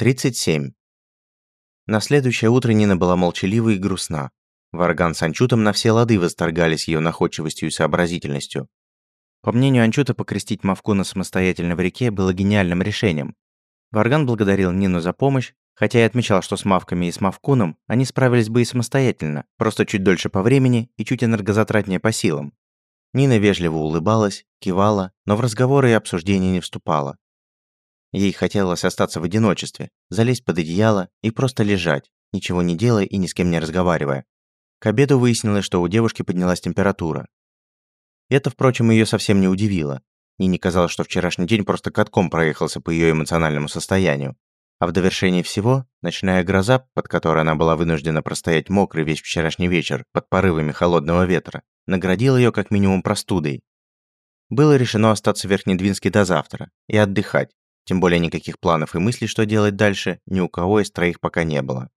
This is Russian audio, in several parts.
37. На следующее утро Нина была молчалива и грустна. Варган с Анчутом на все лады восторгались ее находчивостью и сообразительностью. По мнению Анчута, покрестить Мавкуна самостоятельно в реке было гениальным решением. Варган благодарил Нину за помощь, хотя и отмечал, что с Мавками и с Мавкуном они справились бы и самостоятельно, просто чуть дольше по времени и чуть энергозатратнее по силам. Нина вежливо улыбалась, кивала, но в разговоры и обсуждения не вступала. Ей хотелось остаться в одиночестве, залезть под одеяло и просто лежать, ничего не делая и ни с кем не разговаривая. К обеду выяснилось, что у девушки поднялась температура. Это, впрочем, ее совсем не удивило. Нине казалось, что вчерашний день просто катком проехался по ее эмоциональному состоянию. А в довершении всего, ночная гроза, под которой она была вынуждена простоять мокрый весь вчерашний вечер под порывами холодного ветра, наградила ее как минимум простудой. Было решено остаться в Верхнедвинске до завтра и отдыхать, тем более никаких планов и мыслей, что делать дальше, ни у кого из троих пока не было.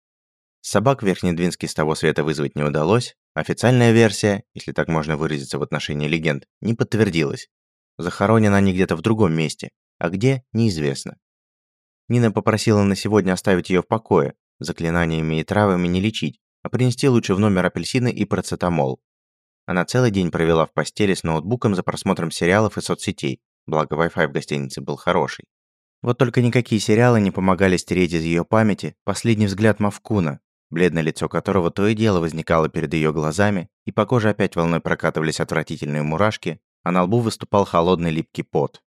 Собак в Верхнедвинске с того света вызвать не удалось, официальная версия, если так можно выразиться в отношении легенд, не подтвердилась. Захоронены они где-то в другом месте, а где – неизвестно. Нина попросила на сегодня оставить ее в покое, заклинаниями и травами не лечить, а принести лучше в номер апельсины и процетамол. Она целый день провела в постели с ноутбуком за просмотром сериалов и соцсетей, благо Wi-Fi в гостинице был хороший. Вот только никакие сериалы не помогали стереть из ее памяти последний взгляд Мавкуна, бледное лицо которого то и дело возникало перед ее глазами, и по коже опять волной прокатывались отвратительные мурашки, а на лбу выступал холодный липкий пот.